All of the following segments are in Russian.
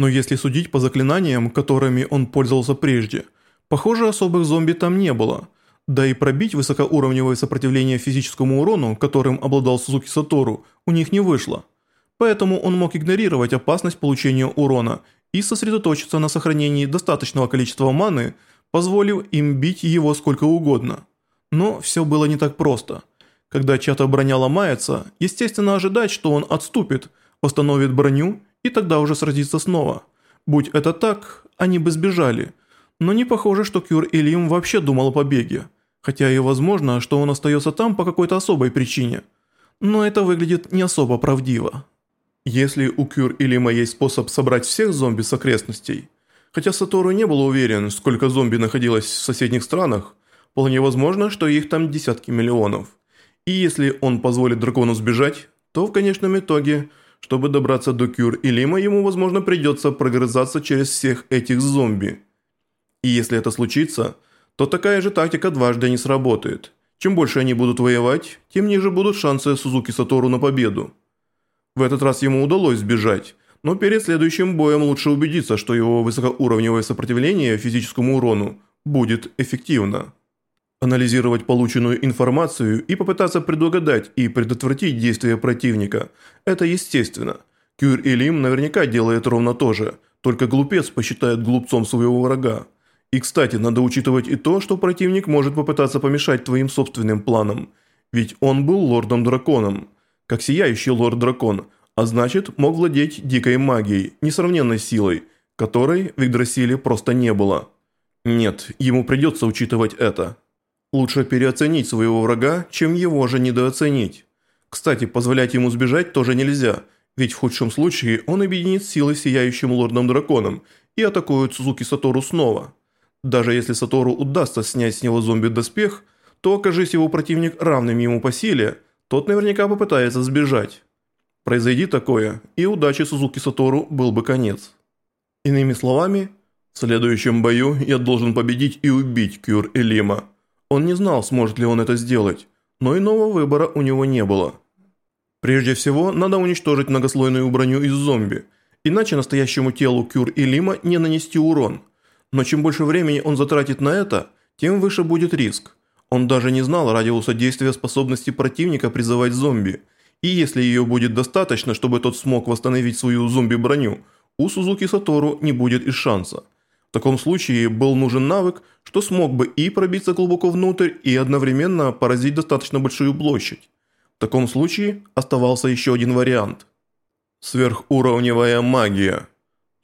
Но если судить по заклинаниям, которыми он пользовался прежде, похоже особых зомби там не было. Да и пробить высокоуровневое сопротивление физическому урону, которым обладал Сузуки Сатору, у них не вышло. Поэтому он мог игнорировать опасность получения урона и сосредоточиться на сохранении достаточного количества маны, позволив им бить его сколько угодно. Но все было не так просто. Когда чья-то броня ломается, естественно ожидать, что он отступит, восстановит броню и тогда уже сразится снова. Будь это так, они бы сбежали. Но не похоже, что Кюр Илим вообще думал о побеге. Хотя и возможно, что он остается там по какой-то особой причине. Но это выглядит не особо правдиво. Если у Кюр Илима есть способ собрать всех зомби с окрестностей, хотя Сатору не был уверен, сколько зомби находилось в соседних странах, вполне возможно, что их там десятки миллионов. И если он позволит дракону сбежать, то в конечном итоге – чтобы добраться до Кюр и Лима, ему, возможно, придется прогрызаться через всех этих зомби. И если это случится, то такая же тактика дважды не сработает. Чем больше они будут воевать, тем ниже будут шансы Сузуки Сатору на победу. В этот раз ему удалось сбежать, но перед следующим боем лучше убедиться, что его высокоуровневое сопротивление физическому урону будет эффективно анализировать полученную информацию и попытаться предугадать и предотвратить действия противника. Это естественно. Кюр Илим наверняка делает ровно то же, только глупец посчитает глупцом своего врага. И кстати, надо учитывать и то, что противник может попытаться помешать твоим собственным планам. Ведь он был лордом-драконом, как сияющий лорд-дракон, а значит мог владеть дикой магией, несравненной силой, которой в Игдрасиле просто не было. Нет, ему придется учитывать это. Лучше переоценить своего врага, чем его же недооценить. Кстати, позволять ему сбежать тоже нельзя, ведь в худшем случае он объединит силы с сияющим лордом-драконом и атакует Сузуки Сатору снова. Даже если Сатору удастся снять с него зомби-доспех, то окажись его противник равным ему по силе, тот наверняка попытается сбежать. Произойди такое, и удачи Сузуки Сатору был бы конец. Иными словами, в следующем бою я должен победить и убить Кюр Элима. Он не знал, сможет ли он это сделать, но иного выбора у него не было. Прежде всего, надо уничтожить многослойную броню из зомби, иначе настоящему телу Кюр и Лима не нанести урон. Но чем больше времени он затратит на это, тем выше будет риск. Он даже не знал радиуса действия способности противника призывать зомби, и если ее будет достаточно, чтобы тот смог восстановить свою зомби-броню, у Сузуки Сатору не будет и шанса. В таком случае был нужен навык, что смог бы и пробиться глубоко внутрь, и одновременно поразить достаточно большую площадь. В таком случае оставался еще один вариант. Сверхуровневая магия.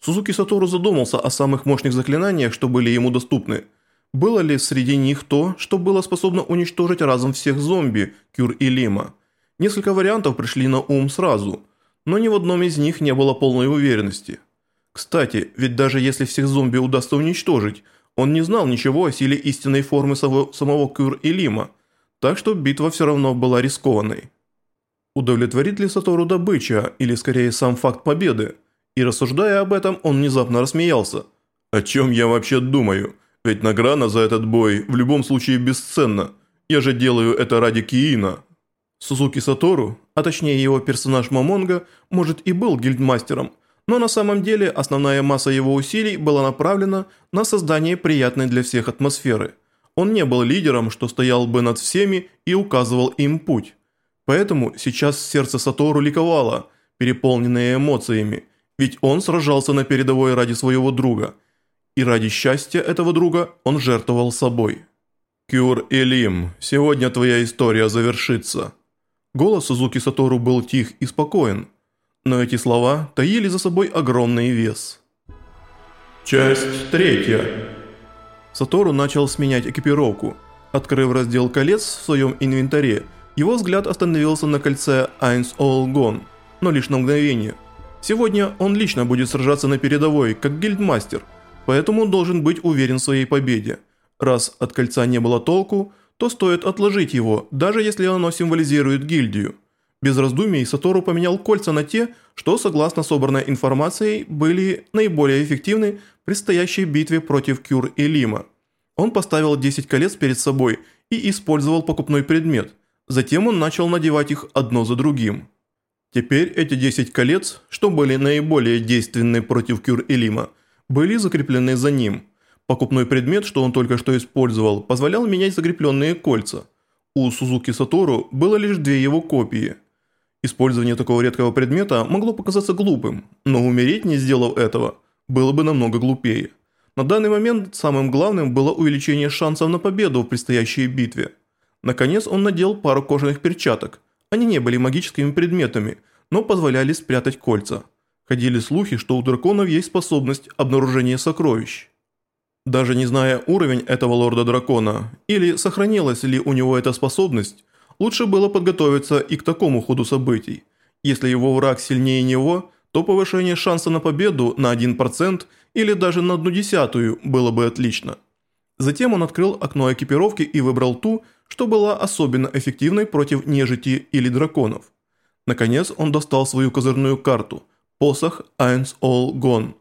Сузуки Сатору задумался о самых мощных заклинаниях, что были ему доступны. Было ли среди них то, что было способно уничтожить разом всех зомби, Кюр и Лима? Несколько вариантов пришли на ум сразу, но ни в одном из них не было полной уверенности. Кстати, ведь даже если всех зомби удастся уничтожить, он не знал ничего о силе истинной формы самого Кюр и Лима, так что битва все равно была рискованной. Удовлетворит ли Сатору добыча, или скорее сам факт победы? И рассуждая об этом, он внезапно рассмеялся. «О чем я вообще думаю? Ведь награда за этот бой в любом случае бесценна. Я же делаю это ради Киина». Сузуки Сатору, а точнее его персонаж Мамонга, может и был гильдмастером – но на самом деле основная масса его усилий была направлена на создание приятной для всех атмосферы. Он не был лидером, что стоял бы над всеми и указывал им путь. Поэтому сейчас сердце Сатору ликовало, переполненное эмоциями, ведь он сражался на передовой ради своего друга. И ради счастья этого друга он жертвовал собой. «Кюр Элим, сегодня твоя история завершится». Голос Сузуки Сатору был тих и спокоен – но эти слова таили за собой огромный вес. Часть третья. Сатору начал сменять экипировку. Открыв раздел колец в своем инвентаре, его взгляд остановился на кольце Айнс Олгон, но лишь на мгновение. Сегодня он лично будет сражаться на передовой, как гильдмастер, поэтому должен быть уверен в своей победе. Раз от кольца не было толку, то стоит отложить его, даже если оно символизирует гильдию. Без раздумий Сатору поменял кольца на те, что, согласно собранной информацией, были наиболее эффективны в предстоящей битве против Кюр и Лима. Он поставил 10 колец перед собой и использовал покупной предмет. Затем он начал надевать их одно за другим. Теперь эти 10 колец, что были наиболее действенны против Кюр-Элима, были закреплены за ним. Покупной предмет, что он только что использовал, позволял менять закрепленные кольца. У Сузуки Сатору было лишь две его копии. Использование такого редкого предмета могло показаться глупым, но умереть, не сделав этого, было бы намного глупее. На данный момент самым главным было увеличение шансов на победу в предстоящей битве. Наконец он надел пару кожаных перчаток. Они не были магическими предметами, но позволяли спрятать кольца. Ходили слухи, что у драконов есть способность обнаружения сокровищ. Даже не зная уровень этого лорда-дракона, или сохранилась ли у него эта способность, лучше было подготовиться и к такому ходу событий. Если его враг сильнее него, то повышение шанса на победу на 1% или даже на одну десятую было бы отлично. Затем он открыл окно экипировки и выбрал ту, что была особенно эффективной против нежити или драконов. Наконец он достал свою козырную карту – посох Айнс All Gone.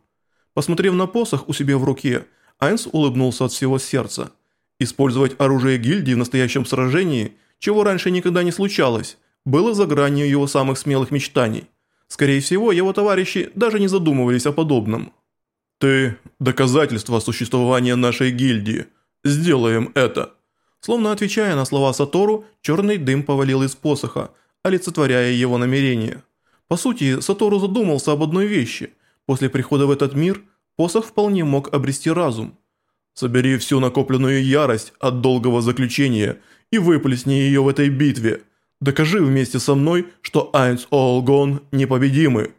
Посмотрев на посох у себя в руке, Айнс улыбнулся от всего сердца. Использовать оружие гильдии в настоящем сражении, чего раньше никогда не случалось, было за гранью его самых смелых мечтаний. Скорее всего, его товарищи даже не задумывались о подобном. «Ты – доказательство существования нашей гильдии. Сделаем это». Словно отвечая на слова Сатору, черный дым повалил из посоха, олицетворяя его намерение. По сути, Сатору задумался об одной вещи. После прихода в этот мир, посох вполне мог обрести разум. «Собери всю накопленную ярость от долгого заключения и выплесни ее в этой битве. Докажи вместе со мной, что Айнс Олгон непобедимы».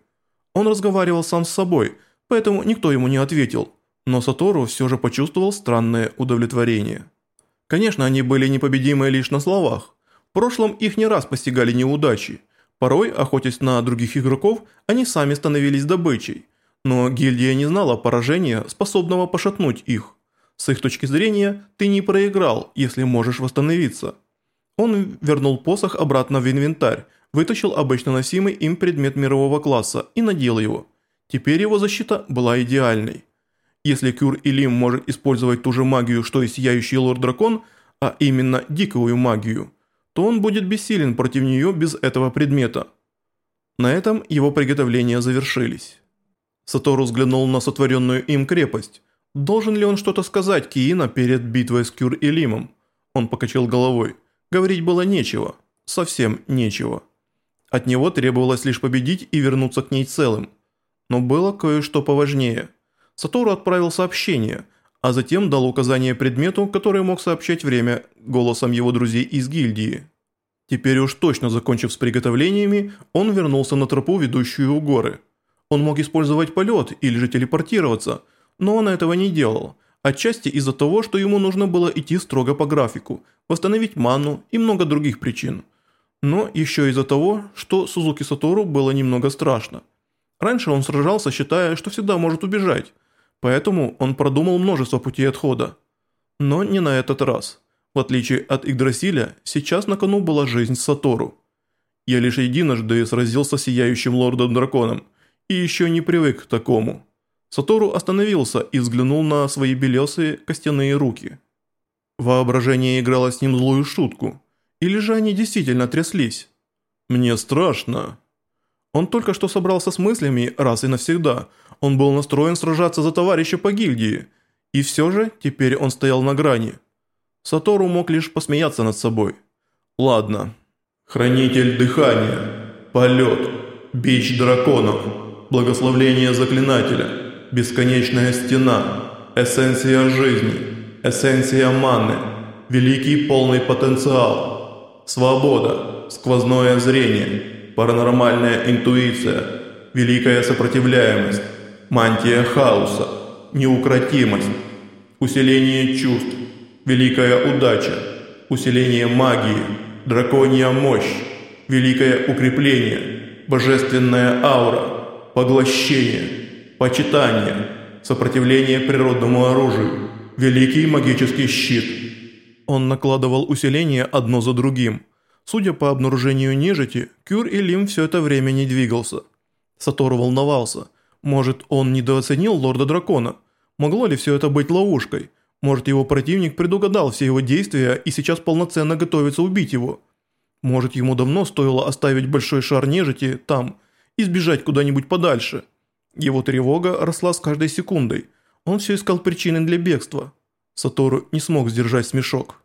Он разговаривал сам с собой – поэтому никто ему не ответил, но Сатору все же почувствовал странное удовлетворение. Конечно, они были непобедимы лишь на словах. В прошлом их не раз постигали неудачи. Порой, охотясь на других игроков, они сами становились добычей. Но гильдия не знала поражения, способного пошатнуть их. С их точки зрения, ты не проиграл, если можешь восстановиться. Он вернул посох обратно в инвентарь, вытащил обычно носимый им предмет мирового класса и надел его – Теперь его защита была идеальной. Если Кюр Илим может использовать ту же магию, что и Сияющий Лорд-Дракон, а именно дикую магию, то он будет бессилен против нее без этого предмета. На этом его приготовления завершились. Сатору взглянул на сотворенную им крепость. Должен ли он что-то сказать Киина перед битвой с Кюр Илимом? Он покачал головой. Говорить было нечего. Совсем нечего. От него требовалось лишь победить и вернуться к ней целым. Но было кое-что поважнее. Сатору отправил сообщение, а затем дал указание предмету, который мог сообщать время голосом его друзей из гильдии. Теперь уж точно закончив с приготовлениями, он вернулся на тропу, ведущую в горы. Он мог использовать полет или же телепортироваться, но он этого не делал, отчасти из-за того, что ему нужно было идти строго по графику, восстановить ману и много других причин. Но еще из-за того, что Сузуки Сатору было немного страшно – Раньше он сражался, считая, что всегда может убежать, поэтому он продумал множество путей отхода. Но не на этот раз. В отличие от Игдрасиля, сейчас на кону была жизнь Сатору. Я лишь единожды сразился с сияющим лордом-драконом и еще не привык к такому. Сатору остановился и взглянул на свои белесые костяные руки. Воображение играло с ним злую шутку. Или же они действительно тряслись? «Мне страшно», он только что собрался с мыслями раз и навсегда. Он был настроен сражаться за товарища по гильдии. И все же теперь он стоял на грани. Сатору мог лишь посмеяться над собой. Ладно. Хранитель дыхания. Полет. Бич драконов. Благословление заклинателя. Бесконечная стена. Эссенция жизни. Эссенция маны. Великий полный потенциал. Свобода. Сквозное зрение паранормальная интуиция, великая сопротивляемость, мантия хаоса, неукротимость, усиление чувств, великая удача, усиление магии, драконья мощь, великое укрепление, божественная аура, поглощение, почитание, сопротивление природному оружию, великий магический щит. Он накладывал усиление одно за другим – Судя по обнаружению нежити, Кюр и Лим все это время не двигался. Сатору волновался. Может, он недооценил лорда-дракона? Могло ли все это быть ловушкой? Может, его противник предугадал все его действия и сейчас полноценно готовится убить его? Может, ему давно стоило оставить большой шар нежити там и сбежать куда-нибудь подальше. Его тревога росла с каждой секундой. Он все искал причины для бегства. Сатору не смог сдержать смешок.